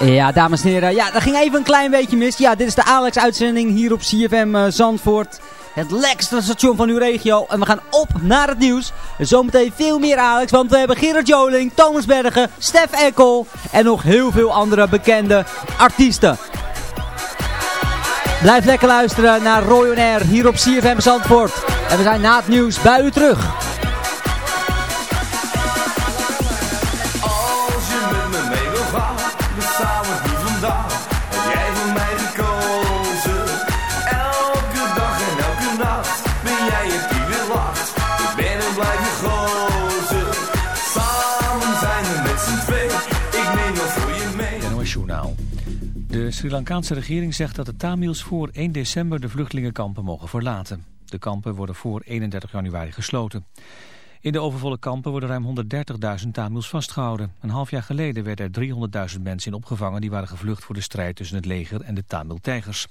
Ja, dames en heren. Ja, dat ging even een klein beetje mis. Ja, dit is de Alex-uitzending hier op CFM uh, Zandvoort. Het lekkerste station van uw regio. En we gaan op naar het nieuws. Zometeen veel meer Alex, want we hebben Gerard Joling, Thomas Bergen, Stef Eckel en nog heel veel andere bekende artiesten. Blijf lekker luisteren naar Roy Air hier op CFM Zandvoort. En we zijn na het nieuws bij u terug. Sri Lankaanse regering zegt dat de Tamils voor 1 december de vluchtelingenkampen mogen verlaten. De kampen worden voor 31 januari gesloten. In de overvolle kampen worden ruim 130.000 Tamils vastgehouden. Een half jaar geleden werden er 300.000 mensen in opgevangen... die waren gevlucht voor de strijd tussen het leger en de Tamil-tijgers.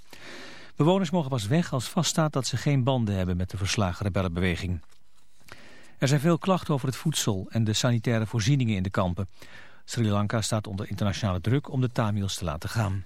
Bewoners mogen pas weg als vaststaat dat ze geen banden hebben met de verslagen rebellenbeweging. Er zijn veel klachten over het voedsel en de sanitaire voorzieningen in de kampen. Sri Lanka staat onder internationale druk om de Tamils te laten gaan.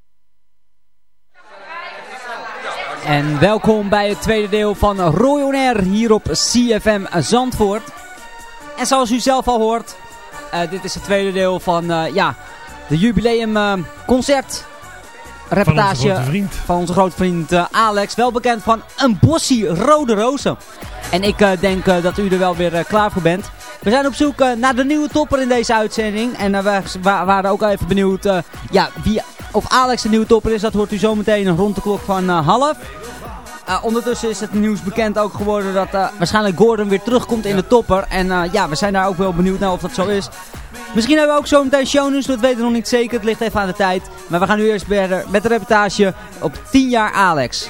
En welkom bij het tweede deel van Roy On Air hier op CFM Zandvoort. En zoals u zelf al hoort, uh, dit is het tweede deel van uh, ja, de jubileum uh, concert reportage van onze grote vriend, van onze grote vriend Alex. Wel bekend van een bossie rode rozen. En ik denk dat u er wel weer klaar voor bent. We zijn op zoek naar de nieuwe topper in deze uitzending. En we waren ook even benieuwd ja, wie of Alex de nieuwe topper is, dat hoort u zometeen rond de klok van uh, half. Uh, ondertussen is het nieuws bekend ook geworden dat uh, waarschijnlijk Gordon weer terugkomt in de topper. En ja, we zijn daar ook wel benieuwd naar of dat zo is. Misschien hebben we ook zometeen shownieuws, dat weten we nog niet zeker. Het ligt even aan de tijd. Maar we gaan nu eerst verder met de reportage op 10 jaar Alex.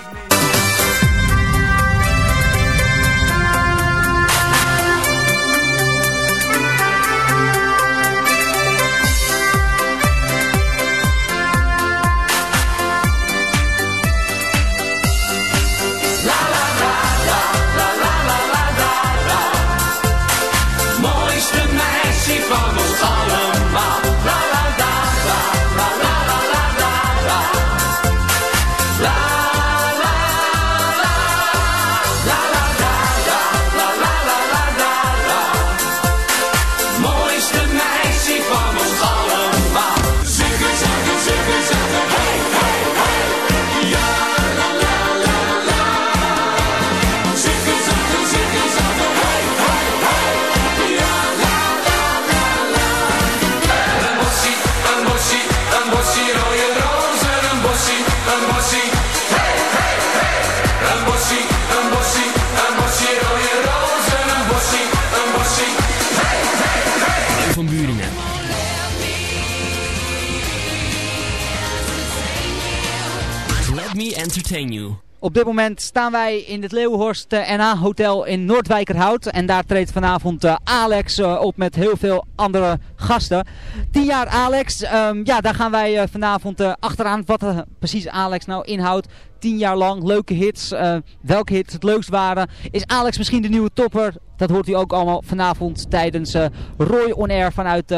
Op dit moment staan wij in het Leeuwenhorst uh, NH Hotel in Noordwijkerhout. En daar treedt vanavond uh, Alex uh, op met heel veel andere gasten. 10 jaar Alex. Um, ja, daar gaan wij vanavond achteraan wat precies Alex nou inhoudt. 10 jaar lang, leuke hits. welke hits het leukst waren. Is Alex misschien de nieuwe topper? Dat hoort u ook allemaal vanavond tijdens Roy On Air vanuit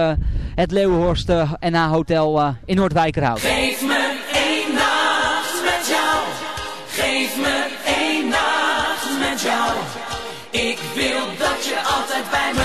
het Leeuwenhorst NH Hotel in Noordwijkerhout. Je altijd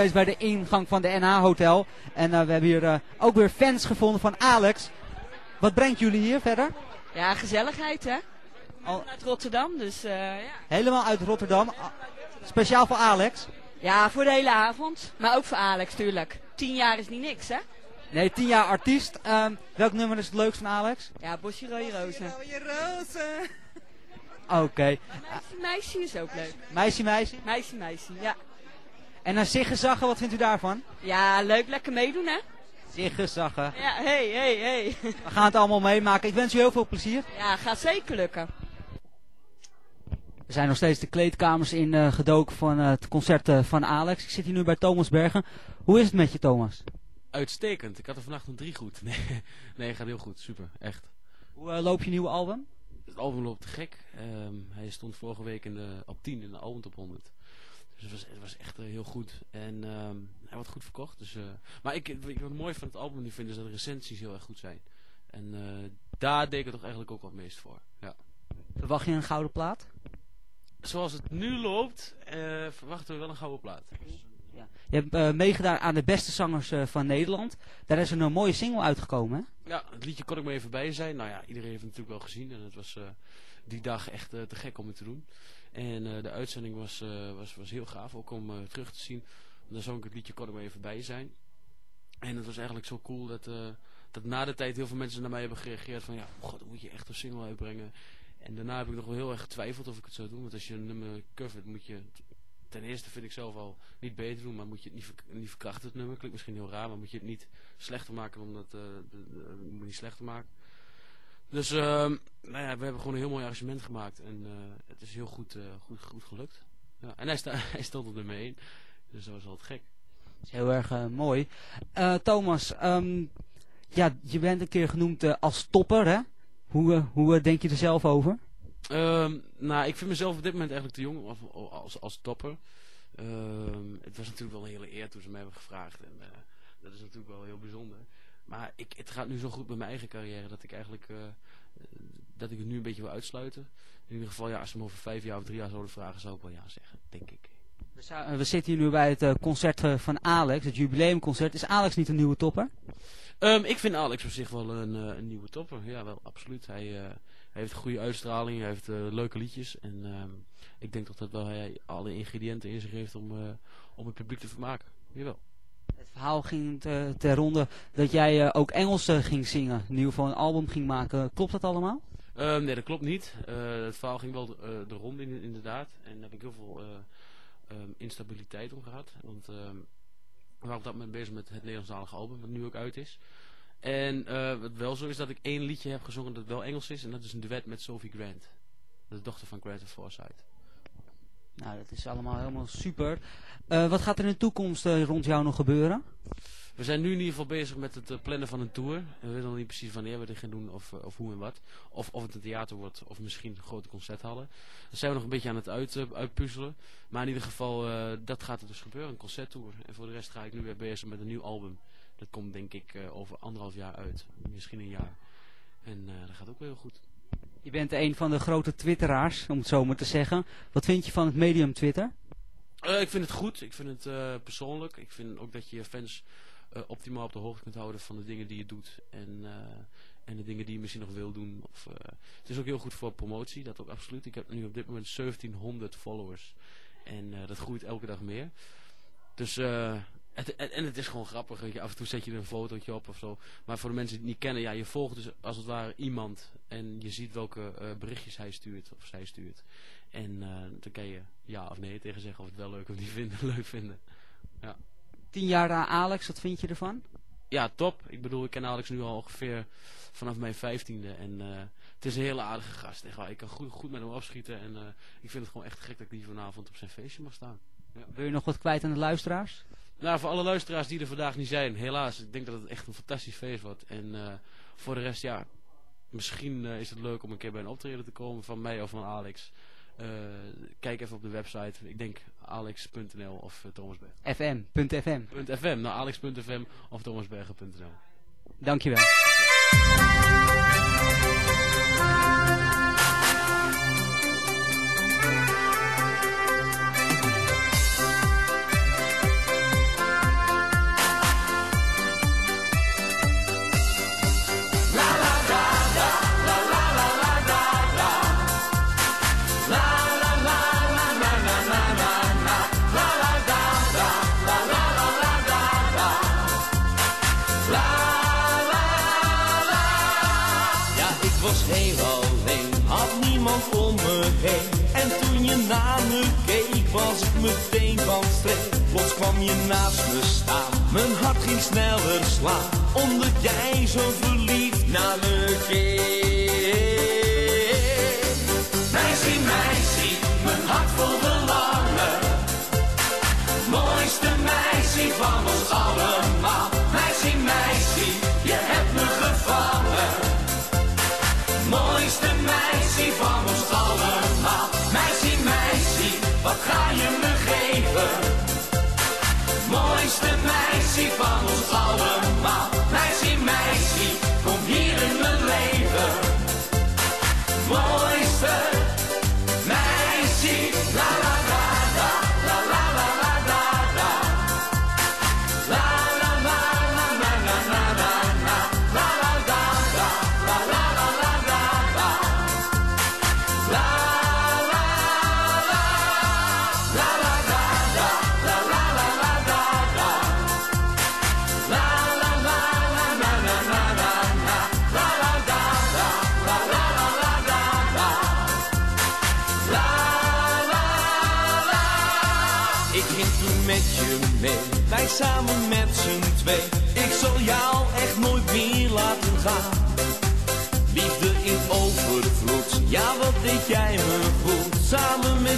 steeds bij de ingang van de NH Hotel. En eh, we hebben hier eh, ook weer fans gevonden van Alex. Wat brengt jullie hier verder? Ja, gezelligheid hè. Al- Uit Rotterdam, dus eh, ja. Helemaal uit Rotterdam. Speciaal voor Alex. Ja, voor de hele avond. Maar ook voor Alex, tuurlijk. Tien jaar is niet niks hè. Nee, 10 jaar artiest. Ehm, welk nummer is het leukst van Alex? Ja, Bosje Rode Rozen. Oké. Meisje, meisje is ook leuk. Meisje, meisje. Meisje, meisje, ja. En dan Ziggezaggen, wat vindt u daarvan? Ja, leuk, lekker meedoen hè. Ziggezaggen. Ja, hey, hey, hey. We gaan het allemaal meemaken. Ik wens u heel veel plezier. Ja, gaat zeker lukken. We zijn nog steeds de kleedkamers in eh, gedoken van eh, het concert eh, van Alex. Ik zit hier nu bij Thomas Bergen. Hoe is het met je, Thomas? Uitstekend. Ik had er vannacht een drie goed. Nee, nee gaat heel goed. Super. Echt. Hoe loopt je nieuwe album? Het album loopt te gek. Ehm, hij stond vorige week in de, op 10 in de album top 100. Dus het was, het was echt eh, heel goed. En ehm, hij wordt goed verkocht. Dus, eh, maar ik, ik, wat mooi van het album nu vind is dat de recensies heel erg goed zijn. En eh, daar deed ik het toch eigenlijk ook wat meest voor. Ja. Verwacht je een gouden plaat? Zoals het nu loopt, eh, verwachten we wel een gouden plaat. Je hebt eh, meegedaan aan de beste zangers van Nederland. Daar is een, eh, mooie single uitgekomen, hè? Ja, het liedje kon ik maar even bij zijn. Nou ja, iedereen heeft het natuurlijk wel gezien. En het was die dag echt eh, te gek om het te doen. En eh, de uitzending was, eh, was, was heel gaaf, ook om terug te zien. Dan zong ik het liedje kon ik maar even bij zijn. En het was eigenlijk zo cool dat, dat na de tijd heel veel mensen naar mij hebben gereageerd van... Ja, oh god, moet je echt een single uitbrengen. En daarna heb ik nog wel heel erg getwijfeld of ik het zou doen. Want als je een nummer covert, moet je... Ten eerste vind ik zelf al niet beter doen, maar moet je het niet, niet verkrachten het nummer. Klinkt misschien heel raar, maar moet je het niet slechter maken omdat de- je moet niet slechter maken. Dus ehm, nou ja, we hebben gewoon een heel mooi arrangement gemaakt. En eh, het is heel goed, eh, goed, goed gelukt. Ja, en hij, sta, hij stond op nummer 1. Dus dat was altijd gek. Dat is heel erg eh, mooi. Thomas, ehm, ja, je bent een keer genoemd als topper, hè? Hoe, hoe denk je er zelf over? Ehm, nou, ik vind mezelf op dit moment eigenlijk te jong als, als, als topper. Het was natuurlijk wel een hele eer toen ze mij hebben gevraagd. En dat is natuurlijk wel heel bijzonder. Maar ik, het gaat nu zo goed met mijn eigen carrière dat ik eigenlijk eh, dat ik het nu een beetje wil uitsluiten. In ieder geval, ja, als ze me over vijf jaar of drie jaar zouden vragen, zou ik wel ja zeggen, denk ik. We, zou- eh, we zitten hier nu bij het eh, concert van Alex, het jubileumconcert. Is Alex niet een nieuwe topper? Ehm, ik vind Alex op zich wel een, een nieuwe topper. Ja, wel, absoluut. Hij, eh, hij heeft goede uitstraling, hij heeft leuke liedjes. En ehm, ik denk toch dat wel hij alle ingrediënten in zich heeft om, om het publiek te vermaken. Jawel. Het verhaal ging te, ter ronde dat jij eh, ook Engels eh, ging zingen. In ieder geval een album ging maken. Klopt dat allemaal? Ehm, nee, dat klopt niet. Eh, het verhaal ging wel de, de ronde in, inderdaad. En daar heb ik heel veel eh, ehm, instabiliteit om gehad. Want ehm, we waren op dat moment bezig met het Nederlandstalige album, wat nu ook uit is. En wat wel zo is dat ik één liedje heb gezongen dat wel Engels is. En dat is een duet met Sophie Grant. De dochter van Grant of Forsyth. Nou, dat is allemaal helemaal super. Wat gaat er in de toekomst rond jou nog gebeuren? We zijn nu in ieder geval bezig met het eh, plannen van een tour. We weten nog niet precies wanneer we dit gaan doen of, eh, of hoe en wat. Of, of het een theater wordt of misschien grote concerthallen. Daar zijn we nog een beetje aan het uit, eh, uitpuzzelen. Maar in ieder geval, dat gaat er dus gebeuren, een concerttour. En voor de rest ga ik nu weer bezig met een nieuw album. Dat komt denk ik over anderhalf jaar uit. Misschien een jaar. En dat gaat ook wel heel goed. Je bent een van de grote twitteraars, om het zo maar te zeggen. Wat vind je van het medium Twitter? Ik vind het goed. Ik vind het persoonlijk. Ik vind ook dat je fans optimaal op de hoogte kunt houden van de dingen die je doet. En, eh, en de dingen die je misschien nog wil doen. Of, eh, het is ook heel goed voor promotie. Dat ook absoluut. Ik heb nu op dit moment 1700 followers. En eh, dat groeit elke dag meer. Dus... eh, het, en, en het is gewoon grappig. je. Af en toe zet je er een fotootje op of zo. Maar voor de mensen die het niet kennen. Ja, je volgt dus als het ware iemand. En je ziet welke eh, berichtjes hij stuurt. Of zij stuurt. En eh, dan kan je ja of nee tegen zeggen of het wel leuk of niet vinden, leuk vinden. Ja. Tien jaar na Alex, wat vind je ervan? ja, top. Ik bedoel, ik ken Alex nu al ongeveer vanaf mijn vijftiende. En eh, het is een hele aardige gast. Echt waar. Ik kan goed, goed met hem afschieten. En eh, ik vind het gewoon echt gek dat ik die vanavond op zijn feestje mag staan. Ja. Wil je nog wat kwijt aan de luisteraars? Nou, voor alle luisteraars die er vandaag niet zijn, helaas. Ik denk dat het echt een fantastisch feest wordt. En eh, voor de rest, ja, misschien is het leuk om een keer bij een optreden te komen van mij of van Alex. Eh, kijk even op de website. Ik denk alex.nl of uh, Thomasberg. fm.fm. .fm, nou alex.fm of thomasbergen.nl. Dankjewel. Alleen, had niemand om me heen. En toen je naar me keek, was ik meteen van streek. Plots kwam je naast me staan, mijn hart ging sneller slaan. Omdat jij zo verliefd naar me keek. Meisje, meisje, mijn hart vol verlangen. Mooiste meisje van ons allemaal.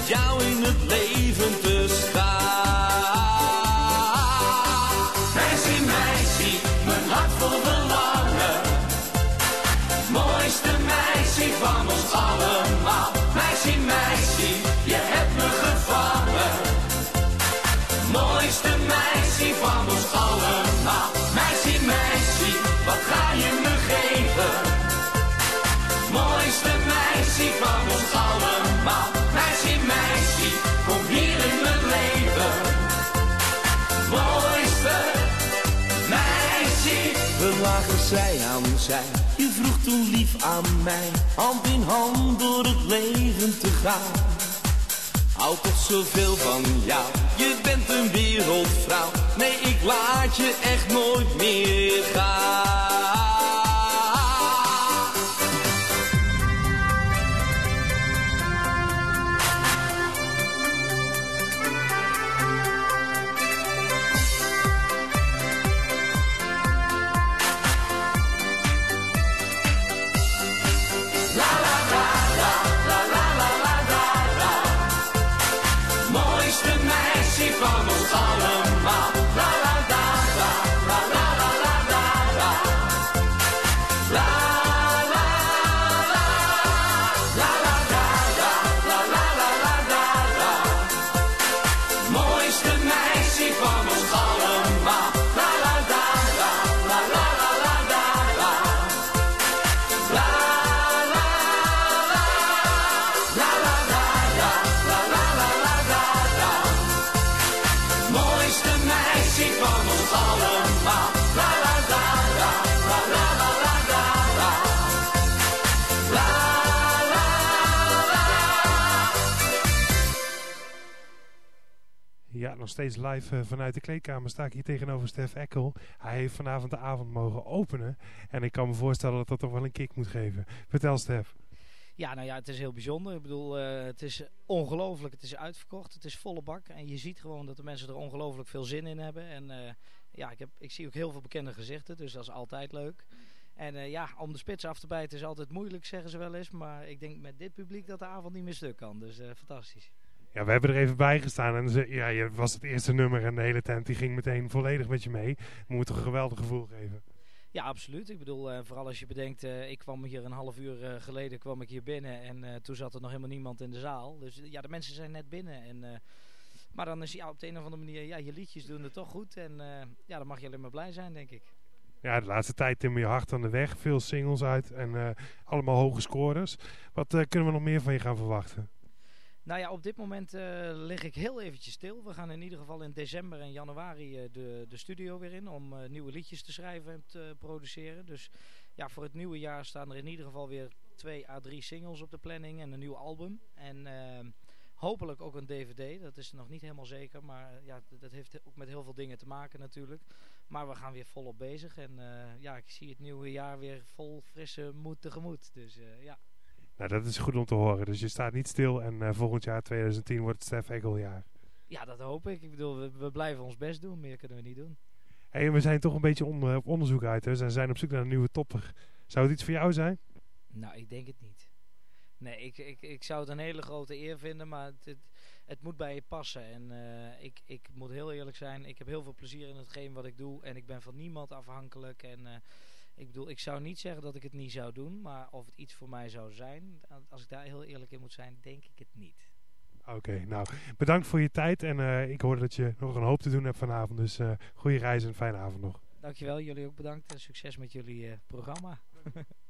Met jou in het leven zij aan zij. Je vroeg toen lief aan mij. Hand in hand door het leven te gaan. Hou toch zoveel van jou. Je bent een wereldvrouw. Nee, ik laat je echt nooit meer gaan. Nog steeds live eh, vanuit de kleedkamer sta ik hier tegenover Stef Ekkel. Hij heeft vanavond de avond mogen openen. En ik kan me voorstellen dat dat toch wel een kick moet geven. Vertel Stef. Ja, nou ja, het is heel bijzonder. Ik bedoel, eh, het is ongelooflijk. Het is uitverkocht. Het is volle bak. En je ziet gewoon dat de mensen er ongelooflijk veel zin in hebben. En eh, ja, ik, heb, ik zie ook heel veel bekende gezichten. Dus dat is altijd leuk. En ja, om de spits af te bijten is altijd moeilijk, zeggen ze wel eens. Maar ik denk met dit publiek dat de avond niet meer stuk kan. Dus fantastisch. Ja, we hebben er even bij gestaan. En ze, ja, je was het eerste nummer en de hele tent die ging meteen volledig met je mee. Moet toch een geweldig gevoel geven. Ja, absoluut. Ik bedoel, eh, vooral als je bedenkt, eh, ik kwam hier een half uur eh, geleden kwam ik hier binnen en toen zat er nog helemaal niemand in de zaal. Dus ja, de mensen zijn net binnen. En, maar dan is ja, op de een of andere manier, ja, je liedjes doen het toch goed. En ja, dan mag je alleen maar blij zijn, denk ik. Ja, de laatste tijd timmer je hard aan de weg. Veel singles uit en allemaal hoge scores. Wat kunnen we nog meer van je gaan verwachten? Nou ja, op dit moment eh, lig ik heel eventjes stil. We gaan in ieder geval in december en januari eh, de, de studio weer in om eh, nieuwe liedjes te schrijven en te produceren. Dus ja, voor het nieuwe jaar staan er in ieder geval weer twee à drie singles op de planning en een nieuw album. En hopelijk ook een DVD. Dat is nog niet helemaal zeker, maar ja, dat heeft ook met heel veel dingen te maken natuurlijk. Maar we gaan weer volop bezig en ja, ik zie het nieuwe jaar weer vol frisse moed tegemoet. Dus ja. Nou, dat is goed om te horen. Dus je staat niet stil en eh, volgend jaar 2010 wordt het Stef Ekkeljaar. Ja, dat hoop ik. Ik bedoel, we, we blijven ons best doen. Meer kunnen we niet doen. Hey, we zijn toch een beetje on- op onderzoek uit. Hè? We zijn op zoek naar een nieuwe topper. Zou het iets voor jou zijn? Nou, ik denk het niet. Nee, ik, ik, ik zou het een hele grote eer vinden, maar het, het, het moet bij je passen. En eh, ik, ik moet heel eerlijk zijn, ik heb heel veel plezier in hetgeen wat ik doe. En ik ben van niemand afhankelijk. En eh, ik bedoel, ik zou niet zeggen dat ik het niet zou doen, maar of het iets voor mij zou zijn, als ik daar heel eerlijk in moet zijn, denk ik het niet. Oké, nou bedankt voor je tijd. En eh, ik hoorde dat je nog een hoop te doen hebt vanavond. Dus eh goede reis en fijne avond nog. Dankjewel, jullie ook bedankt en succes met jullie eh, programma.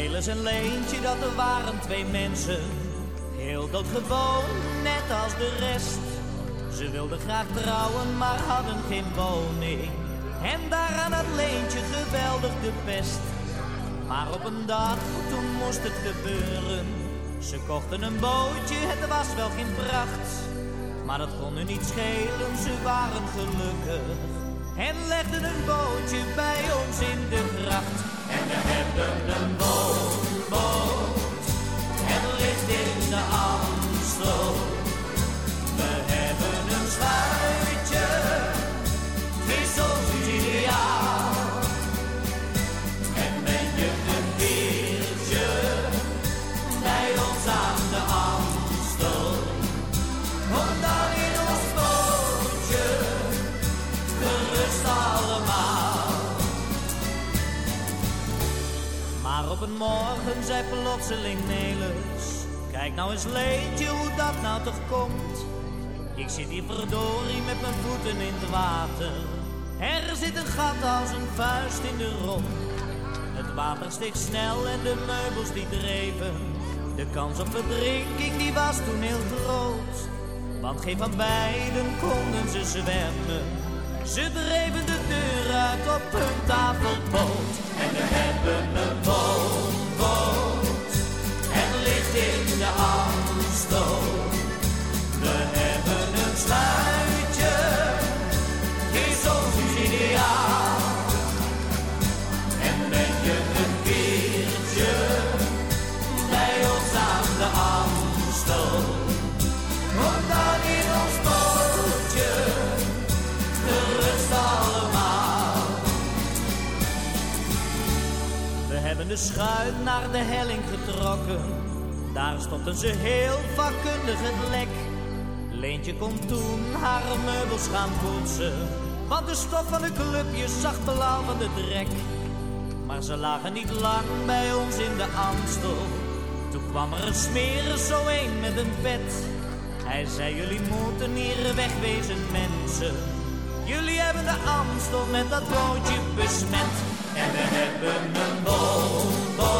Melis en Leentje, dat er waren twee mensen. Heel doodgewoon, net als de rest. Ze wilden graag trouwen, maar hadden geen woning. En daaraan had Leentje geweldig de pest. Maar op een dag, toen moest het gebeuren. Ze kochten een bootje, het was wel geen pracht. Maar dat kon nu niet schelen, ze waren gelukkig. En legden een bootje bij ons in de gracht. En we hebben een woonboot, het ligt in de Amstel. Op een morgen zei plotseling Nelis, kijk nou eens leedje hoe dat nou toch komt. Ik zit hier verdorie met mijn voeten in het water. Er zit een gat als een vuist in de romp. Het water steeg snel en de meubels die dreven. De kans op verdrinking die was toen heel groot. Want geen van beiden konden ze zwemmen. Ze dreven de deur uit op hun tafelpoot. En we hebben een woonboot. Het ligt in de Amstel. De schuit naar de helling getrokken. Daar stopten ze heel vakkundig het lek. Leentje kon toen haar meubels gaan poetsen. Want de stof van de clubjes zag blauw van de drek. Maar ze lagen niet lang bij ons in de Amstel. Toen kwam er een smerer zo een met een pet. Hij zei, jullie moeten hier wegwezen mensen. Jullie hebben de Amstel met dat bootje besmet. En we hebben een woonboot.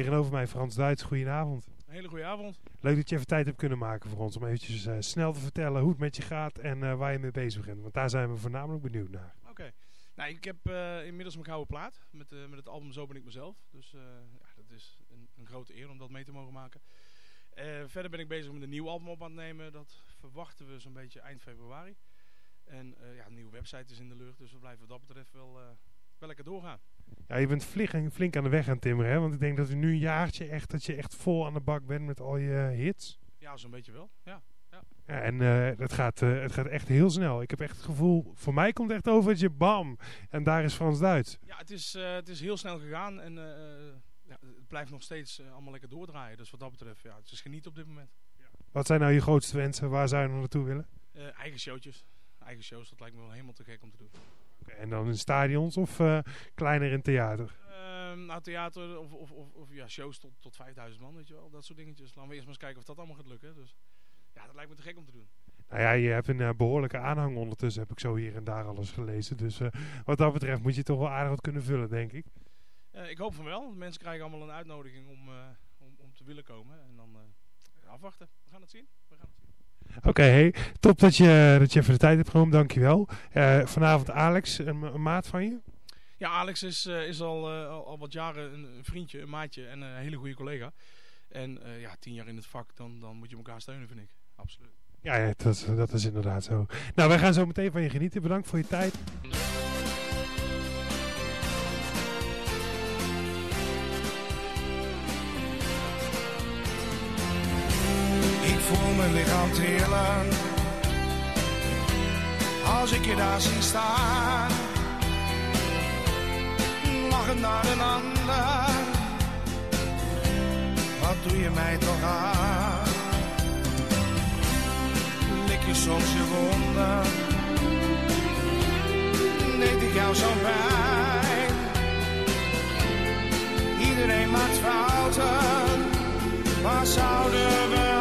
Tegenover mij Frans Duits, goedenavond. Een hele goede avond. Leuk dat je even tijd hebt kunnen maken voor ons om eventjes eh, snel te vertellen hoe het met je gaat en eh, waar je mee bezig bent. Want daar zijn we voornamelijk benieuwd naar. Oké. Nou, ik heb eh, inmiddels mijn gouden plaat met, met het album Zo ben ik mezelf. Dus ja, dat is een, een grote eer om dat mee te mogen maken. Verder ben ik bezig met een nieuw album op aan het nemen. Dat verwachten we zo'n beetje eind februari. En ja, een nieuwe website is in de lucht. Dus we blijven wat dat betreft wel, wel lekker doorgaan. Ja, je bent flink, flink aan de weg aan timmeren, hè? Want ik denk dat u nu een jaartje echt, dat je echt vol aan de bak bent met al je hits. Ja, zo'n beetje wel. Ja. ja. Ja, en eh, het, gaat, eh, het gaat echt heel snel. Ik heb echt het gevoel, voor mij komt het echt over dat je bam. En daar is Frans Duits. Ja, het is, eh, het is heel snel gegaan. En eh, ja, het blijft nog steeds eh, allemaal lekker doordraaien. Dus wat dat betreft, ja, het is geniet op dit moment. Wat zijn nou je grootste wensen? Waar zou je nog naartoe willen? Eh, eigen showtjes. Eigen shows, dat lijkt me wel helemaal te gek om te doen. En dan in stadions of eh, kleiner in theater? Ehm, nou, theater of, of, of, of, ja, shows tot, tot 5000 man, weet je wel. Dat soort dingetjes. Laten we eerst maar eens kijken of dat allemaal gaat lukken. Dus ja, dat lijkt me te gek om te doen. Nou ja, je hebt een eh, behoorlijke aanhang ondertussen, heb ik zo hier en daar alles gelezen. Dus eh, wat dat betreft moet je toch wel aardig wat kunnen vullen, denk ik. ik hoop van wel. Mensen krijgen allemaal een uitnodiging om, om, om, te willen komen. En dan afwachten. We gaan het zien. We gaan het zien. Oké, hey. top dat je, dat je even de tijd hebt genomen. Dankjewel. Uh, vanavond Alex, een, maat van je? Ja, Alex is, eh, is eh, al, al wat jaren een vriendje, een maatje en een hele goede collega. En ja, tien jaar in het vak, dan, dan moet je elkaar steunen, vind ik. Absoluut. Ja, dat, dat is inderdaad zo. Nou, wij gaan zo meteen van je genieten. Bedankt voor je tijd. voel mijn lichaam trillen. Als ik je daar zie staan, lachen naar een ander. Wat doe je mij toch aan? Lik je soms je wonden? Deed ik jou zo pijn? Iedereen maakt fouten, maar zouden we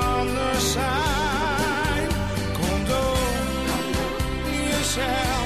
shall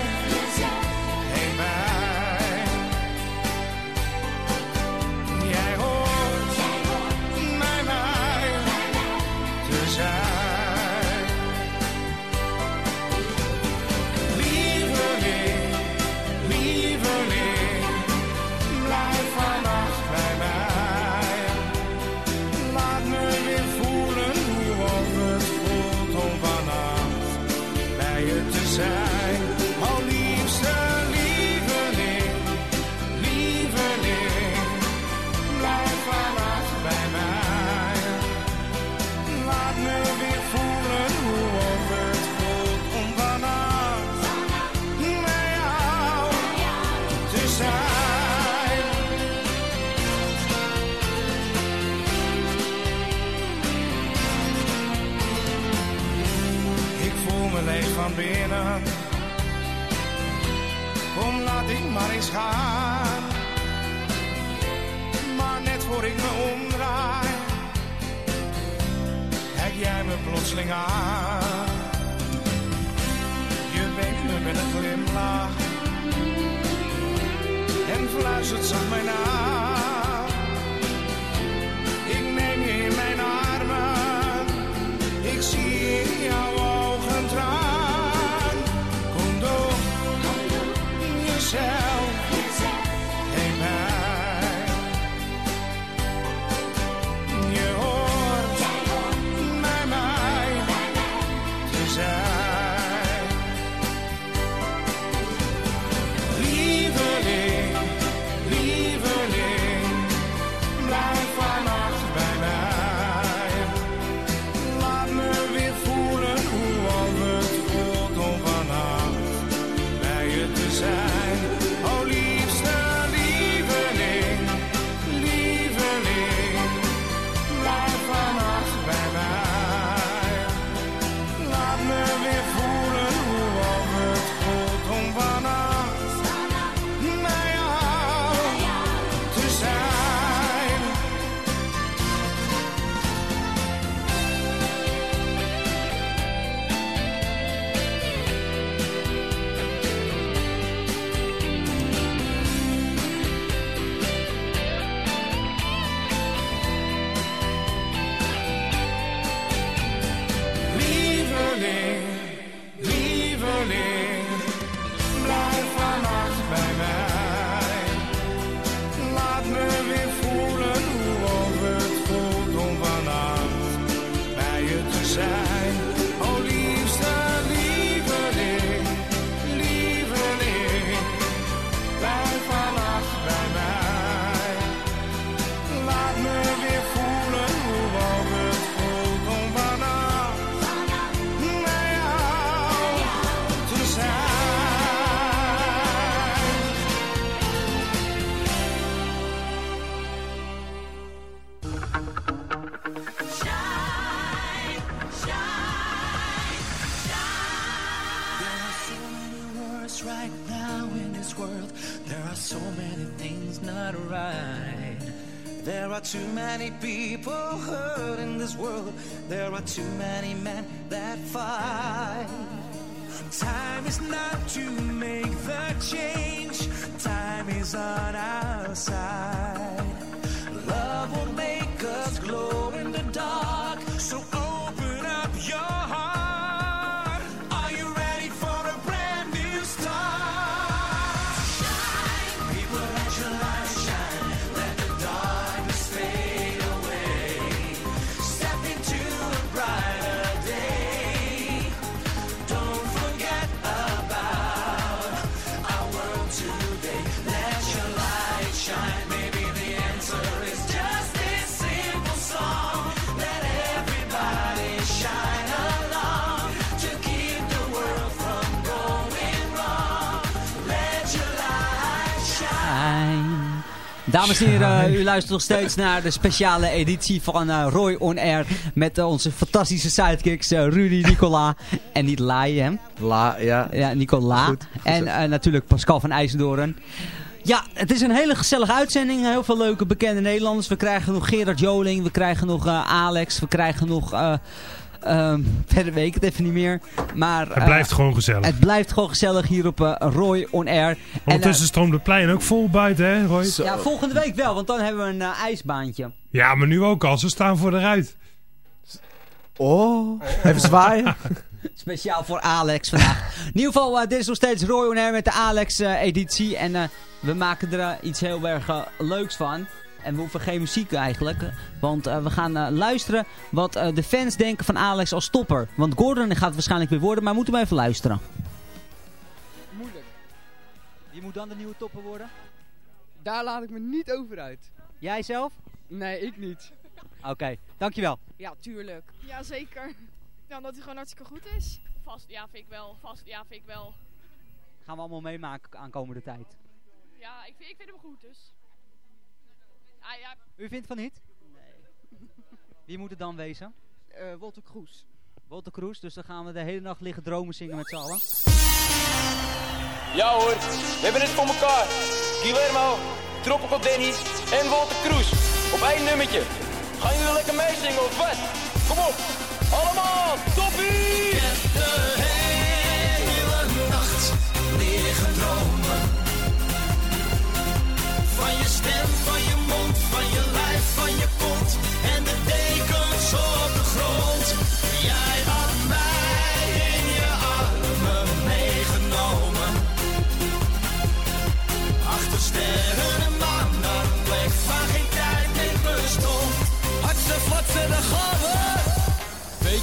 too many men. Dames en heren, u luistert nog steeds naar de speciale editie van uh, Roy On Air. Met uh, onze fantastische sidekicks uh, Rudy, Nicola en niet Lai, hè? La, ja. Ja, Nicola. Goed, en natuurlijk Pascal van IJsendoorn. Ja, het is een hele gezellige uitzending. Heel veel leuke bekende Nederlanders. We krijgen nog Gerard Joling, we krijgen nog Alex, we krijgen nog... Uh, verder weet ik het even niet meer. Maar, het blijft uh, gewoon gezellig. Het blijft gewoon gezellig hier op uh, Roy On Air. Ondertussen stroomt het plein ook vol buiten, hè Roy? Ja, volgende week wel, want dan hebben we een uh, ijsbaantje. Ja, maar nu ook al. Ze staan voor de ruit. Oh, even zwaaien. Speciaal voor Alex vandaag. In ieder geval, dit is nog steeds Roy On Air met de Alex-editie. en we maken er iets heel erg leuks van. En we hoeven geen muziek eigenlijk. Want uh, we gaan uh, luisteren wat uh, de fans denken van Alex als stopper. Want Gordon gaat het waarschijnlijk weer worden, maar moeten we even luisteren. Moeilijk. Wie moet dan de nieuwe topper worden? Daar laat ik me niet over uit. Jij zelf? Nee, ik niet. Oké, okay, dankjewel. Ja, tuurlijk. Ja, zeker. Ja, omdat hij gewoon hartstikke goed is. Vast, ja, vind ik wel. Vast, ja, vind ik wel. Gaan we allemaal meemaken aankomende tijd. Ja, ik vind, ik vind hem goed, dus... Ah, ja. U vindt van niet? Nee. Wie moet het dan wezen? Uh, Walter Kroes. Walter Kroes, dus dan gaan we de hele nacht liggen dromen zingen met z'n allen. Ja hoor, we hebben het voor elkaar. Guillermo, Tropical Danny en Walter Kroes. Op één nummertje. Gaan jullie lekker meezingen of wat? Kom op, allemaal, toppie! Ik heb de hele nacht liggen dromen. Van je stem, van je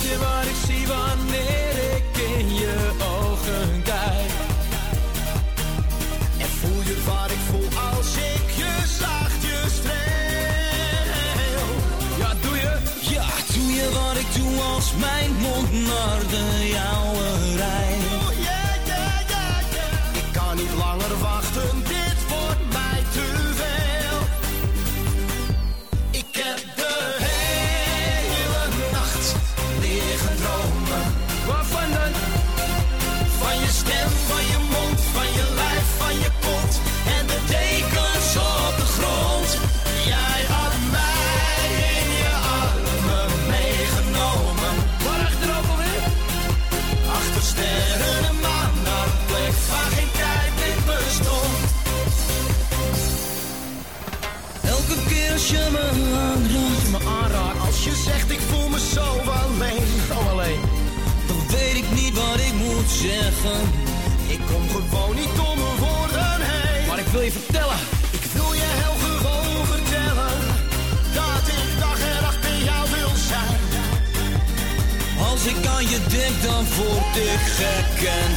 Weet je wat ik zie wanneer ik in je ogen kijk? En voel je wat ik voel als ik je zachtjes streel? Ja, doe je? Ja, doe je wat ik doe als mijn mond naar de jouwe zeggen. Ik kom gewoon niet om mijn woorden heen. Maar ik wil je vertellen, ik wil je heel gewoon vertellen, dat ik dag en nacht bij jou wil zijn. Als ik aan je denk, dan word ik gek en,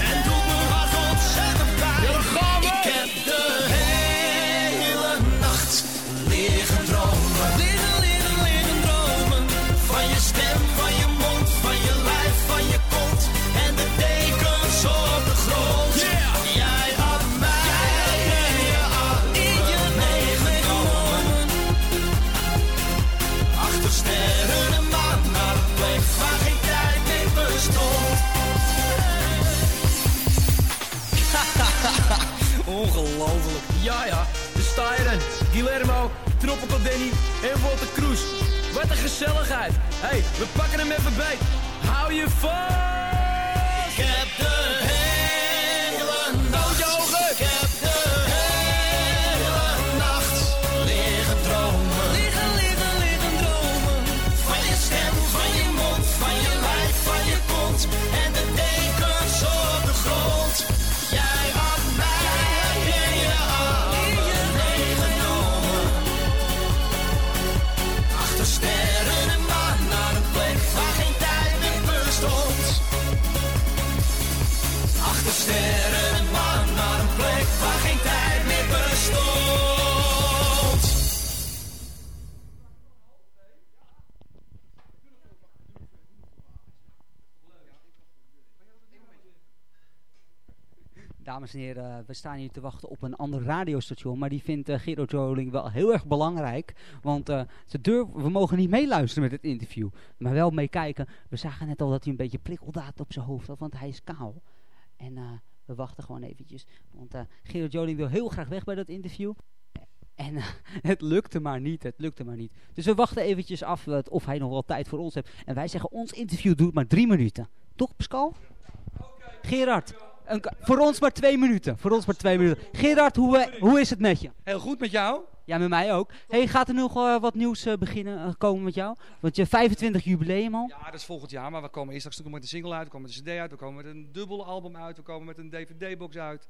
en Walter Kroes. Wat een gezelligheid. Hey, we pakken hem even bij. Hou je vast. Dames en heren, we staan hier te wachten op een ander radiostation. Maar die vindt eh Gerard Joling wel heel erg belangrijk. Want eh, ze durven, we mogen niet meeluisteren met het interview. Maar wel meekijken. We zagen net al dat hij een beetje prikkeldaad op zijn hoofd had. Want hij is kaal. En eh, we wachten gewoon eventjes. Want Gerard Joling wil heel graag weg bij dat interview. En het lukte maar niet, het lukte maar niet. Dus we wachten eventjes af of hij nog wel tijd voor ons heeft. En wij zeggen, ons interview duurt maar drie minuten. Toch, Pascal? Gerard, een voor ons maar twee minuten. Voor ons maar twee minuten. Gerard, hoe, eh, hoe is het met je? Heel goed met jou? Ja, met mij ook. Hey, gaat er nog eh, wat nieuws eh, beginnen komen met jou? Want je 25 jubileum al. Ja, dat is volgend jaar, maar we komen eerst straks met een single uit, we komen met een cd uit, we komen met een dubbel album uit, we komen met een dvd-box uit.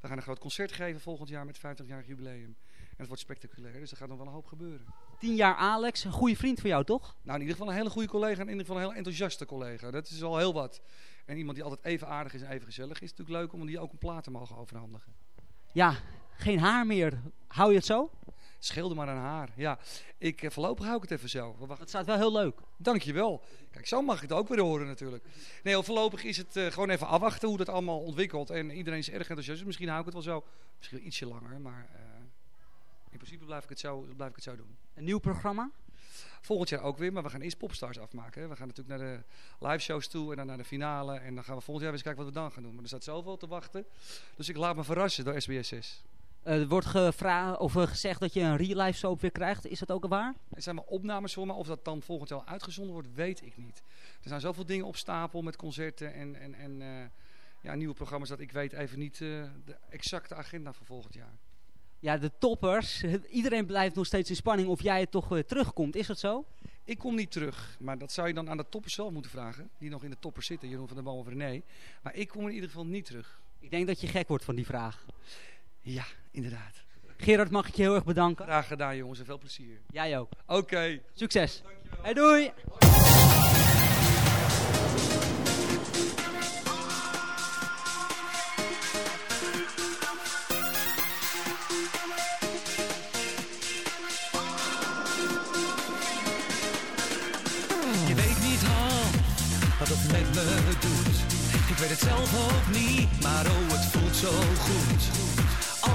We gaan een groot concert geven volgend jaar met 50-jarig jubileum. En het wordt spectaculair, dus er gaat nog wel een hoop gebeuren. 10 jaar Alex, een goede vriend van jou, toch? Nou, in ieder geval een hele goede collega en in ieder geval een heel enthousiaste collega. Dat is al heel wat. En iemand die altijd even aardig is en even gezellig is, natuurlijk leuk om die ook een plaat te mogen overhandigen. Ja, geen haar meer. Hou je het zo? Scheelde maar aan haar. Ja, ik, eh, voorlopig hou ik het even zo. We wachten. Het staat wel heel leuk. Dankjewel. Kijk, zo mag ik het ook weer horen natuurlijk. Nee, voorlopig is het eh, gewoon even afwachten hoe dat allemaal ontwikkelt. En iedereen is erg enthousiast. Dus misschien hou ik het wel zo. Misschien ietsje langer, maar eh, in principe blijf ik, het zo, blijf ik het zo doen. Een nieuw programma? Volgend jaar ook weer, maar we gaan eerst Popstars afmaken. Hè. We gaan natuurlijk naar de live shows toe en dan naar de finale. En dan gaan we volgend jaar eens kijken wat we dan gaan doen. Maar er staat zoveel te wachten. Dus ik laat me verrassen door SBS6. Eh, er wordt gevraagd of eh, gezegd dat je een real life soap weer krijgt. Is dat ook waar? Er zijn maar opnames voor, maar of dat dan volgend jaar uitgezonden wordt, weet ik niet. Er zijn zoveel dingen op stapel met concerten en, en, en eh, ja, nieuwe programma's dat ik weet even niet de exacte agenda voor volgend jaar. Ja, de toppers. Iedereen blijft nog steeds in spanning of jij toch weer terugkomt. Is dat zo? Ik kom niet terug, maar dat zou je dan aan de toppers zelf moeten vragen. Die nog in de toppers zitten, Jeroen van der Boom of René. Maar ik kom in ieder geval niet terug. Ik denk dat je gek wordt van die vraag. Ja, inderdaad. Gerard, mag ik je heel erg bedanken? Graag gedaan jongens en veel plezier. Jij ook. Oké. Succes. Hey, doei. Ik weet het zelf ook niet, maar oh, het voelt zo goed.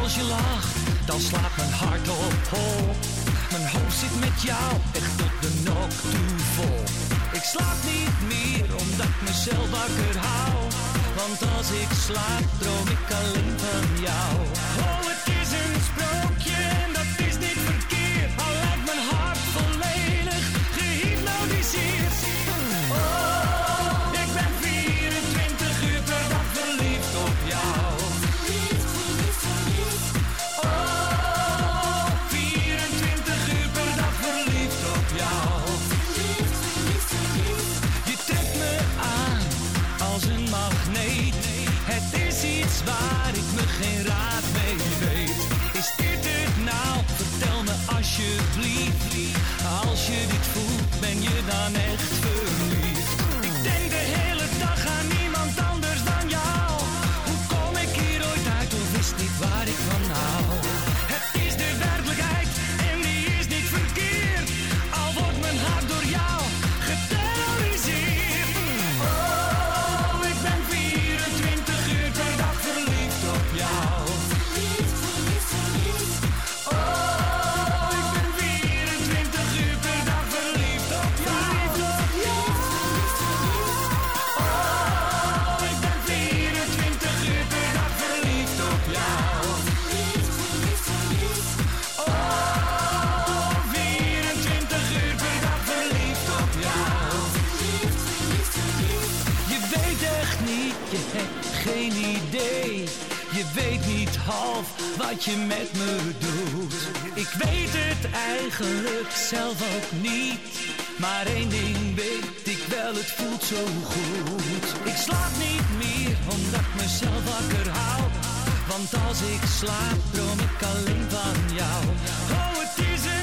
Als je lacht, dan slaat mijn hart op hol. Mijn hoofd zit met jou echt tot de nok toe vol. Ik slaap niet meer omdat ik mezelf wakker hou. Want als ik slaap, droom ik alleen van jou. Half wat je met me doet. Ik weet het eigenlijk zelf ook niet. Maar één ding weet ik wel, het voelt zo goed. Ik slaap niet meer omdat ik mezelf wakker hou. Want als ik slaap, droom ik alleen van jou. Oh, het is een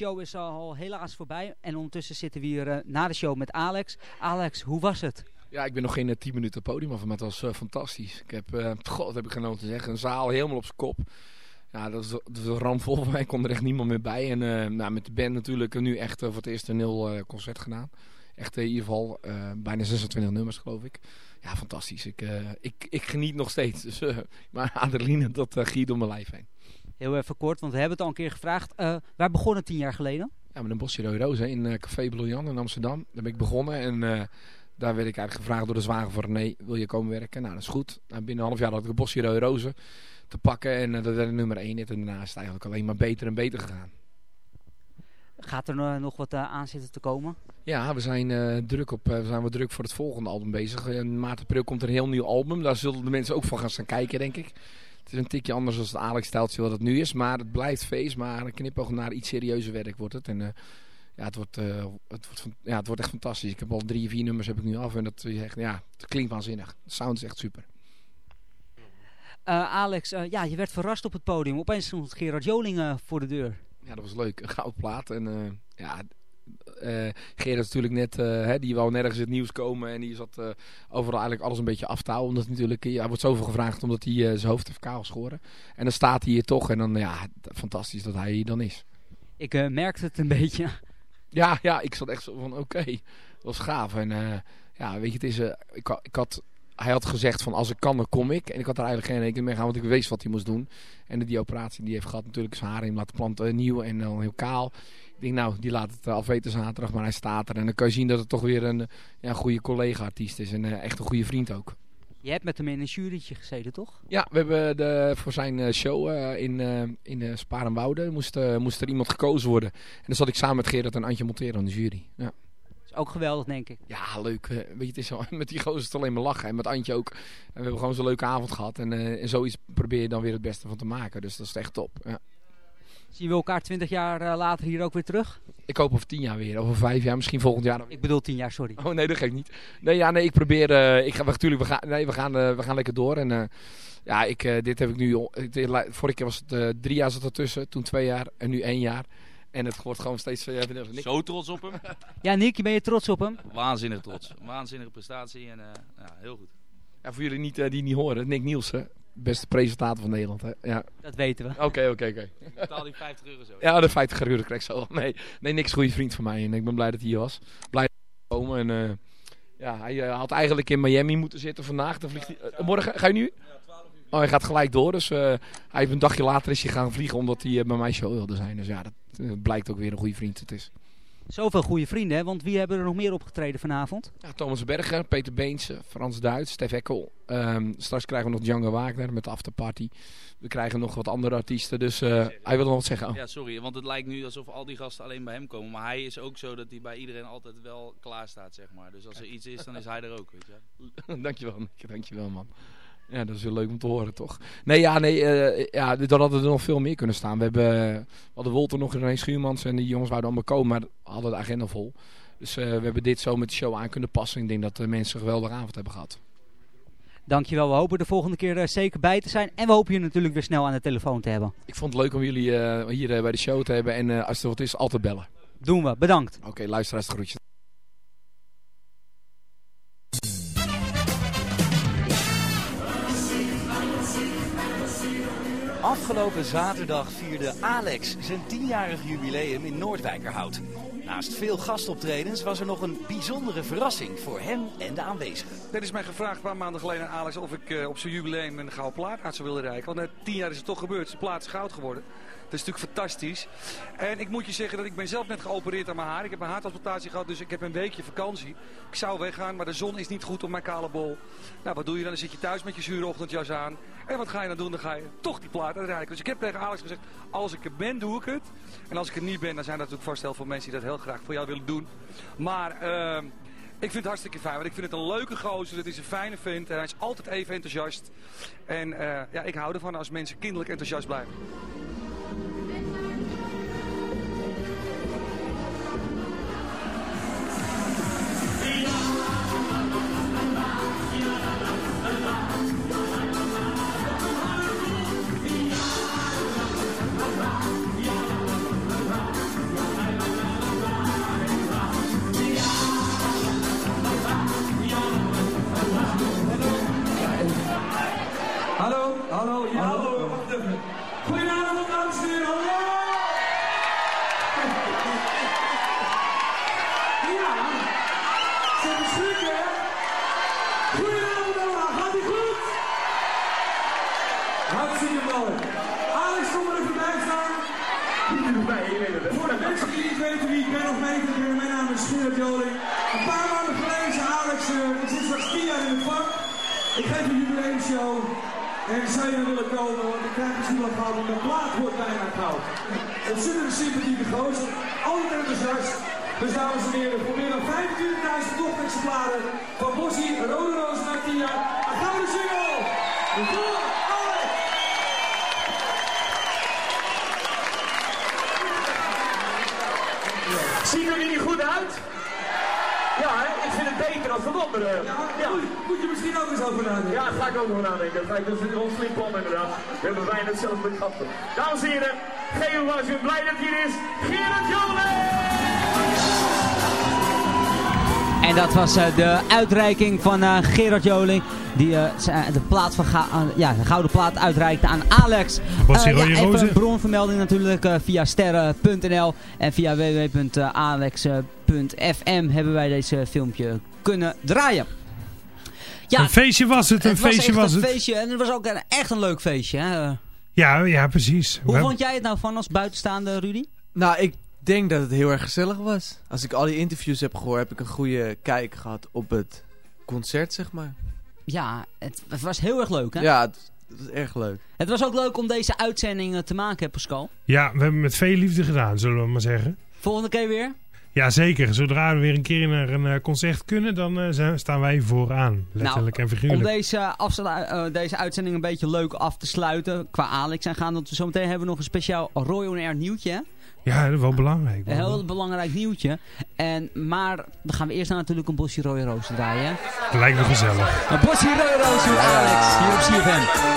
show is al helaas voorbij. En ondertussen zitten we hier eh, na de show met Alex. Alex, hoe was het? Ja, ik ben nog geen eh, 10 minuten podium af, maar het was eh, fantastisch. Ik heb, god, heb ik genoten zeg. Een zaal helemaal op zijn kop. Ja, dat is, dat is ramvol voor mij. Kon er echt niemand meer bij. En nou, met de band natuurlijk nu echt voor het eerst een heel concert gedaan. Echt in ieder geval bijna 26 nummers geloof ik. Ja, fantastisch. Ik, ik, ik geniet nog steeds. Dus, maar adrenaline, dat giet door mijn lijf heen. Heel even kort, want we hebben het al een keer gevraagd. Eh, waar begon het tien jaar geleden? Ja, met een bosje rode rozen in eh, Café Blouillon in Amsterdam. Daar ben ik begonnen en eh, daar werd ik eigenlijk gevraagd door de zwager van René, wil je komen werken? Nou, dat is goed. Nou, binnen een half jaar had ik een bosje rode rozen te pakken en dat werd nummer één. En daarna is het eigenlijk alleen maar beter en beter gegaan. Gaat er nog wat uh, aan zitten te komen? Ja, we zijn, uh, druk op, uh, we zijn wat druk voor het volgende album bezig. In maart april komt er een heel nieuw album. Daar zullen de mensen ook van gaan staan kijken, denk ik. Het is een tikje anders dan het Alex-stijltje wat het nu is. Maar het blijft feest. Maar een knipoog naar iets serieuzer werk wordt het. En uh, ja, het wordt, uh, het, wordt, ja, het wordt echt fantastisch. Ik heb al drie, vier nummers heb ik nu af. En dat, echt, ja, het klinkt waanzinnig. De sound is echt super. Uh, Alex, ja, je werd verrast op het podium. Opeens stond Gerard Joling voor de deur. Ja, dat was leuk. Een gouden plaat. En ja, uh, Gerard natuurlijk net, uh, hè, die wou nergens het nieuws komen en die zat uh, overal eigenlijk alles een beetje af te houden. Omdat natuurlijk, hij wordt zoveel gevraagd omdat hij zijn hoofd heeft kaal geschoren. En dan staat hij hier toch en dan, ja, fantastisch dat hij hier dan is. Ik merkte het een beetje. Ja, ja, ik zat echt zo van, oké, okay, dat was gaaf. En ja, weet je, het is, ik, ik had hij had gezegd van als ik kan dan kom ik. En ik had er eigenlijk geen rekening mee gaan, want ik wist wat hij moest doen. En die operatie die heeft gehad natuurlijk zijn haar in laten planten nieuw en dan heel kaal. Ik denk nou, die laat het afweten zaterdag, maar hij staat er. En dan kan je zien dat het toch weer een, ja, goede collega-artiest is en uh, echt een goede vriend ook. Je hebt met hem in een jurytje gezeten, toch? Ja, we hebben de, voor zijn show uh, in, uh, in uh, Sparenwoude moest, moest er iemand gekozen worden. En dan zat ik samen met Gerard en Antje Montero in de jury. Ja. Is ook geweldig, denk ik. Ja, leuk. Weet je, het is zo, met die gozer is het alleen maar lachen. En met Antje ook. En we hebben gewoon zo'n leuke avond gehad. En, en zoiets probeer je dan weer het beste van te maken. Dus dat is echt top. Ja. Zien we elkaar twintig jaar uh, later hier ook weer terug? Ik hoop over tien jaar weer. Over vijf jaar, misschien volgend jaar. Ik bedoel tien jaar, sorry. Oh nee, dat geeft niet. Nee, ja, nee, ik probeer... Uh, ik ga, natuurlijk, we gaan, nee, we gaan, we gaan lekker door. En ja, ik, dit heb ik nu... vorige keer was het drie jaar zat ertussen. Toen twee jaar. En nu één jaar. En het wordt gewoon steeds... Uh, Nick. Zo trots op hem. ja, Nick, ben je trots op hem? Waanzinnig trots. Waanzinnige prestatie en uh, ja, heel goed. Ja, voor jullie niet, uh, die niet horen, Nick Nielsen. Beste presentator van Nederland, hè? Ja. Dat weten we. Oké, oké, oké. Betaal die 50 euro zo. Ja, de 50 euro krijg ik zo. Nee, nee, een goede vriend van mij en ik ben blij dat hij hier was. Blij dat hij komen en ja, hij had eigenlijk in Miami moeten zitten vandaag. Dan vliegt hij, morgen, ga je nu? Oh, hij gaat gelijk door. Dus uh, hij heeft een dagje later is hij gaan vliegen omdat hij uh, bij mij show wilde zijn. Dus ja, dat uh, blijkt ook weer een goede vriend het is. Zoveel goede vrienden, hè? Want wie hebben er nog meer opgetreden vanavond? Ja, Thomas Berger, Peter Beens, Frans Duits, Stef Ekkel. Um, straks krijgen we nog Django Wagner met de afterparty. We krijgen nog wat andere artiesten, dus hij wil nog wat zeggen. Oh. Ja, sorry, want het lijkt nu alsof al die gasten alleen bij hem komen. Maar hij is ook zo dat hij bij iedereen altijd wel klaar staat, zeg maar. Dus als er iets is, dan is hij er ook, weet je. dankjewel, dankjewel man. Ja, dat is wel leuk om te horen, toch? Nee, ja, nee, uh, ja, dan hadden er nog veel meer kunnen staan. We hebben, we hadden Wolter nog René Schuurmans en die jongens wouden allemaal komen, maar hadden de agenda vol. Dus uh, we hebben dit zo met de show aan kunnen passen. Ik denk dat de mensen een geweldige avond hebben gehad. Dankjewel, we hopen de volgende keer uh, zeker bij te zijn. En we hopen je natuurlijk weer snel aan de telefoon te hebben. Ik vond het leuk om jullie hier bij de show te hebben. En als er wat is, altijd bellen. Doen we, bedankt. Oké, okay, luisteraars groetjes. Afgelopen zaterdag vierde Alex zijn tienjarig jubileum in Noordwijkerhout. Naast veel gastoptredens was er nog een bijzondere verrassing voor hem en de aanwezigen. Er is mij gevraagd een paar maanden geleden aan Alex of ik eh, op zijn jubileum een gouden plaat uit zou willen reiken. Want na tien jaar is het toch gebeurd. Zijn plaat is goud geworden. Dat is natuurlijk fantastisch. En ik moet je zeggen dat ik ben zelf net geopereerd aan mijn haar. Ik heb een haartransplantatie gehad, dus ik heb een weekje vakantie. Ik zou weggaan, maar de zon is niet goed op mijn kale bol. Nou, wat doe je dan? Dan zit je thuis met je zure ochtendjas aan. En wat ga je dan doen? Dan ga je toch die plaat uitreiken. Dus ik heb tegen Alex gezegd, als ik er ben, doe ik het. En als ik er niet ben, dan zijn er natuurlijk vast heel veel mensen die dat heel graag voor jou willen doen. Maar... ehm, ik vind het hartstikke fijn, want ik vind het een leuke gozer. Het is een fijne vent en hij is altijd even enthousiast. En eh, ja, ik hou ervan als mensen kinderlijk enthousiast blijven. Weten wie ik ben of meekijken, mijn naam is Gerard Joling. Een paar maanden geleden zei Alex, eh, ik zit straks 10 jaar in het vak. Ik geef een jubileumshow. En zou je willen komen, want ik krijg misschien wel goud, want de plaat wordt bijna goud. Ontzettend sympathieke gozer, altijd enthousiast. Dus dames en heren, voor meer dan 25.000 tochtexemplaren van Bossie, Rode Roos naar Ziet er niet goed uit? Ja, hè? ik vind het beter dan van anderen. Ja, Moet, je misschien ook eens over nadenken. Ja, daar ga ik ook nog nadenken. Dat is wel een slim plan inderdaad. We hebben bijna hetzelfde betrappen. Dames en heren, was u blij dat hij er is. Gerard Joling! En dat was eh, de uitreiking van eh, Gerard Joling. Die eh, de, plaat van ga- ja, de gouden plaat uitreikte aan Alex. Was ja, even een bronvermelding natuurlijk eh, via sterren.nl. En via www.alex.fm hebben wij deze filmpje kunnen draaien. Ja, een feestje was het, een het was feestje echt was een het. feestje. En het was ook een, echt een leuk feestje. Hè? Ja, ja, precies. Hoe We- vond jij het nou van als buitenstaande Rudy? Nou, ik denk dat het heel erg gezellig was. Als ik al die interviews heb gehoord, heb ik een goede kijk gehad op het concert, zeg maar. Ja, het, het was heel erg leuk hè? Ja, het, het was erg leuk. Het was ook leuk om deze uitzending eh, te maken, hè, Pascal. Ja, we hebben met veel liefde gedaan, zullen we maar zeggen. Volgende keer weer? Ja, zeker. Zodra we weer een keer naar een eh, concert kunnen, dan eh, zijn- staan wij vooraan. Letterlijk en Nou, Om figuurlijk. deze, afslu- eh, deze uitzending een beetje leuk af te sluiten qua Alex en gaan. Want zometeen hebben we nog een speciaal Roy on Air nieuwtje. hè? Ja, dat is wel belangrijk. Een heel belangrijk nieuwtje. En, maar dan gaan we eerst natuurlijk een bosje rode rozen draaien. lijkt me gezellig. Een bosje rode rozen met Alex hier op CFM.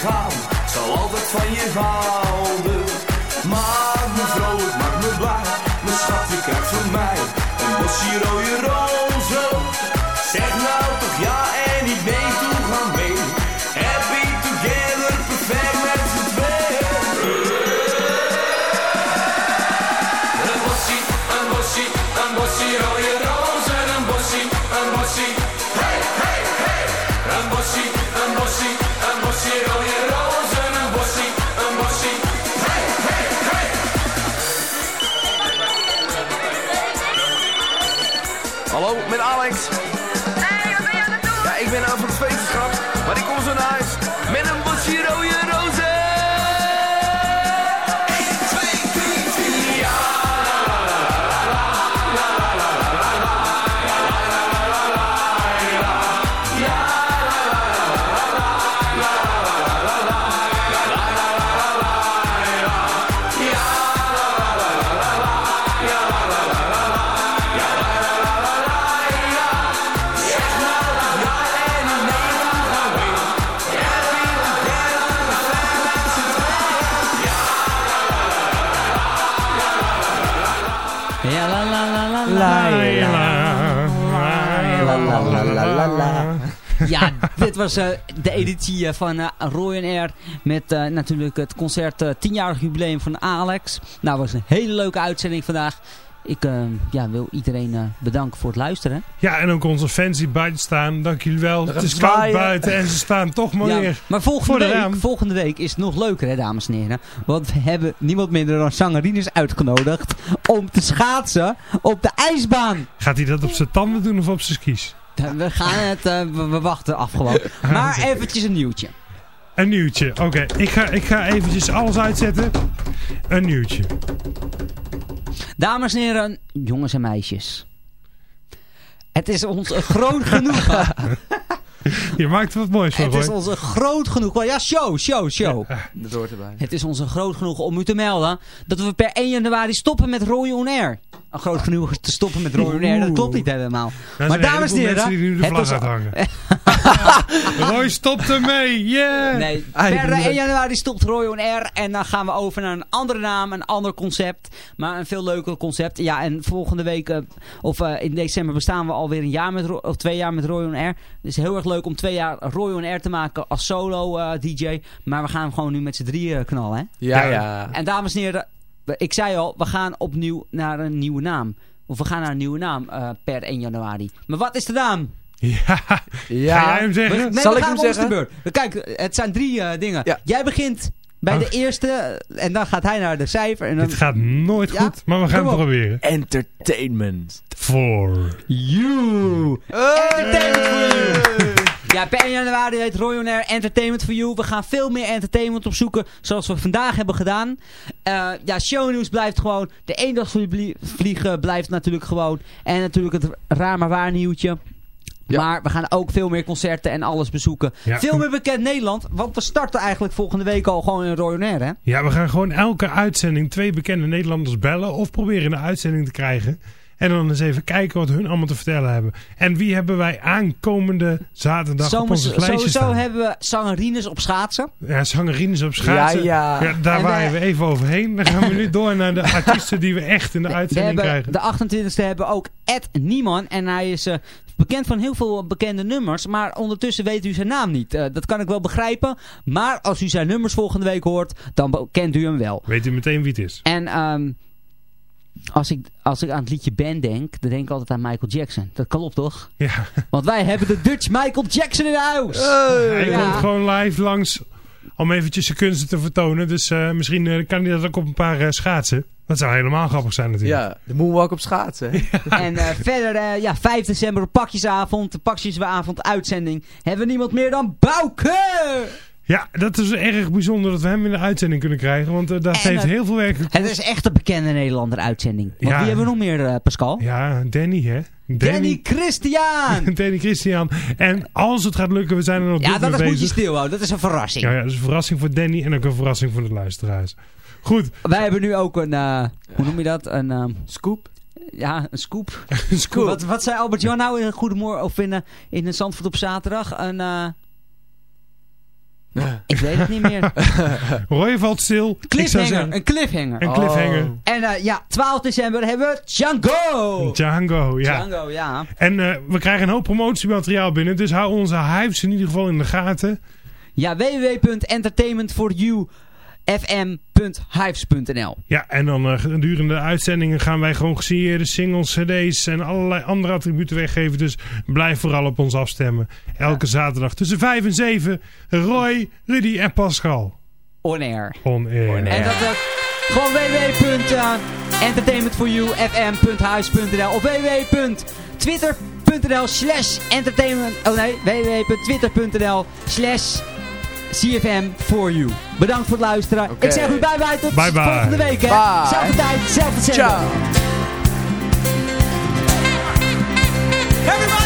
Zal altijd van je houden. Maak me vrolijk, maak me blij. Mijn schat, je krijgt van mij een bosje rode Hallo, met Alex. Hey, wat ben je aan het doen? Ja, ik ben aan het feestje, schat. Maar ik kom zo naar huis. Met een was eh, de editie eh, van eh, Roy Air met eh, natuurlijk het concert eh 10-jarig jubileum van Alex. Nou, was een hele leuke uitzending vandaag. Ik ja, wil iedereen eh, bedanken voor het luisteren. Ja, en ook onze fans die buiten staan. Dank jullie wel. Het is koud buiten en ze staan toch maar Ja, weer maar voor volgende de week, volgende week is het nog leuker, hè, dames en heren. Want we hebben niemand minder dan zangerines uitgenodigd om te schaatsen op de ijsbaan. Gaat hij dat op zijn tanden doen of op zijn skis? We gaan het, eh, we, wachten af gewoon. Maar eventjes een nieuwtje. Een nieuwtje. Oké, ik, ga, ik ga eventjes alles uitzetten. Een nieuwtje. Dames en heren, jongens en meisjes. Het is ons groot genoegen. Je maakt wat moois van, Het is ons een groot genoegen. Ja, show, show, show. Dat hoort erbij. Het is ons een groot genoegen om u te melden dat we per 1 januari stoppen met Roy On Air. Een groot genoegen te stoppen met Roy On Air, dat klopt niet helemaal. Maar dames en heren, mensen die nu de het vlag is-. Roy stopt ermee, yeah! Nee, per 1 januari stopt Roy On Air en dan gaan we over naar een andere naam, een ander concept. Maar een veel leuker concept. Ja, en volgende week, eh, of eh, in december bestaan we alweer een jaar met, of twee jaar met Roy On Air. Het is heel erg leuk om twee jaar Roy On Air te maken als solo eh, DJ. Maar we gaan hem gewoon nu met z'n drieën knallen, hè? Ja, ja. En dames en heren, ik zei al, we gaan opnieuw naar een nieuwe naam. Of we gaan naar een nieuwe naam eh, per 1 januari. Maar wat is de naam? Ja, Ja. Ga jij hem zeggen? Nee, Zal ik gaan hem zeggen? de beurt. Kijk, het zijn drie eh, dingen. Ja. Jij begint bij Oh. de eerste en dan gaat hij naar de cijfer. En dan... Dit gaat nooit Ja? goed, maar we gaan Kom het op. proberen. Entertainment. Voor. You. Entertainment for you. Ja, per 1 januari heet Roy On Air Entertainment for You. We gaan veel meer entertainment opzoeken, zoals we vandaag hebben gedaan. Eh, ja, shownieuws blijft gewoon. De eendagsvliegen blijft natuurlijk gewoon. En natuurlijk het raar maar waar nieuwtje. Ja. Maar we gaan ook veel meer concerten en alles bezoeken. Ja. Veel meer bekend Nederland. Want we starten eigenlijk volgende week al gewoon in Roy On Air, hè? Ja, we gaan gewoon elke uitzending twee bekende Nederlanders bellen of proberen de uitzending te krijgen. En dan eens even kijken wat hun allemaal te vertellen hebben. En wie hebben wij aankomende zaterdag op Zomers- onze lijstje sowieso staan? hebben we zangerines op schaatsen. Ja, zangerines op schaatsen. Ja, ja. daar En waaien we even overheen. Dan gaan we nu door naar de artiesten die we echt in de uitzending krijgen. de 28e hebben we ook Ed Nieman. En hij is eh, bekend van heel veel bekende nummers. Maar ondertussen weet u zijn naam niet. Eh, dat kan ik wel begrijpen. Maar als u zijn nummers volgende week hoort, dan kent u hem wel. Weet u meteen wie het is? En ehm, als, ik, als ik aan het liedje Ben denk, dan denk ik altijd aan Michael Jackson. Dat klopt toch? Ja. Want wij hebben de Dutch Michael Jackson in huis. Hij Ja. komt gewoon live langs om eventjes zijn kunsten te vertonen. Dus eh, misschien eh, kan hij dat ook op een paar eh, schaatsen. Dat zou helemaal grappig zijn natuurlijk. Ja, de moonwalk op schaatsen. En eh, verder, eh, ja, 5 december pakjesavond, pakjesavond uitzending, hebben we niemand meer dan Bouke! Ja, dat is erg bijzonder dat we hem in de uitzending kunnen krijgen. Want eh, dat En, heeft heel veel werk gekost. Het is echt een bekende Nederlander uitzending. Want Ja. wie hebben we nog meer, eh, Pascal? Ja, Danny hè. Danny Christian! Danny Christian. En als het gaat lukken, we zijn er nog ja, dat mee moet je stilhouden. Dat is een verrassing. Ja, ja, dat is een verrassing voor Danny en ook een verrassing voor de luisteraars. Goed. Wij hebben nu ook een, eh, hoe noem je dat? Een ehm, Scoop. Ja, een scoop. Een scoop. Wat, wat zei Albert Jan nou in Goedemorgen of in, eh, in een Zandvoort op zaterdag? Een, ik weet het niet meer. Roy valt stil. Cliffhanger, een cliffhanger. Een cliffhanger. Oh. En eh, ja, 12 december hebben we Django. Django, ja. Django, ja. En eh, we krijgen een hoop promotiemateriaal binnen. Dus hou onze hypes in ieder geval in de gaten. Ja, www.entertainmentforyoufm.hives.nl Ja, en dan eh, gedurende de uitzendingen gaan wij gewoon gesigneerde singles, cd's en allerlei andere attributen weggeven. Dus blijf vooral op ons afstemmen. Elke zaterdag tussen 5 en 7. Roy, Rudy en Pascal. On air. On air. En dat uh, gewoon www.entertainmentforyoufm.huis.nl of twitter.nl slash entertainment. Oh nee, www.twitter.nl slash CFM for you. Bedankt voor het luisteren. Ik zeg u bye bye tot Bye bye. volgende week. Hè. Bye. Zelfde tijd, zelfde zender. Ciao. Everybody,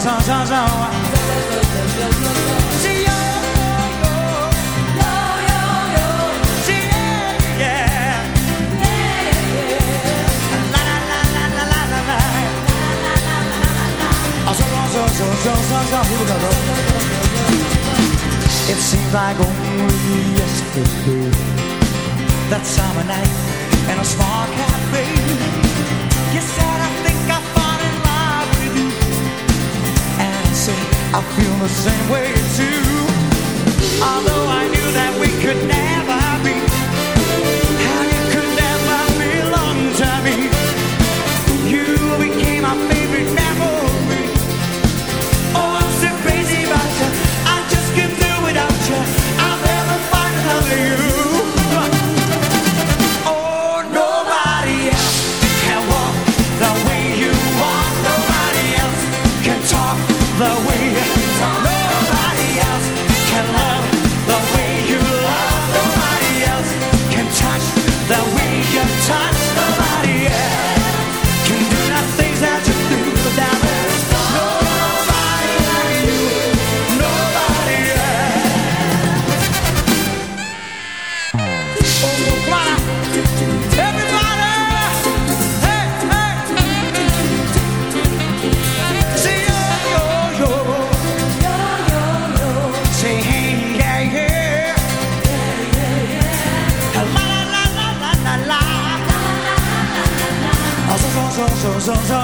so, so, so, so, so, so. See yo, See, yeah, yeah. La, la, la, la, la, la, la, la. Ah, so, so, so, so, so, so, here we go, bro. It seems like only yesterday That summer night in a small cafe You said I feel the same way too. Although I knew that we could never. 서서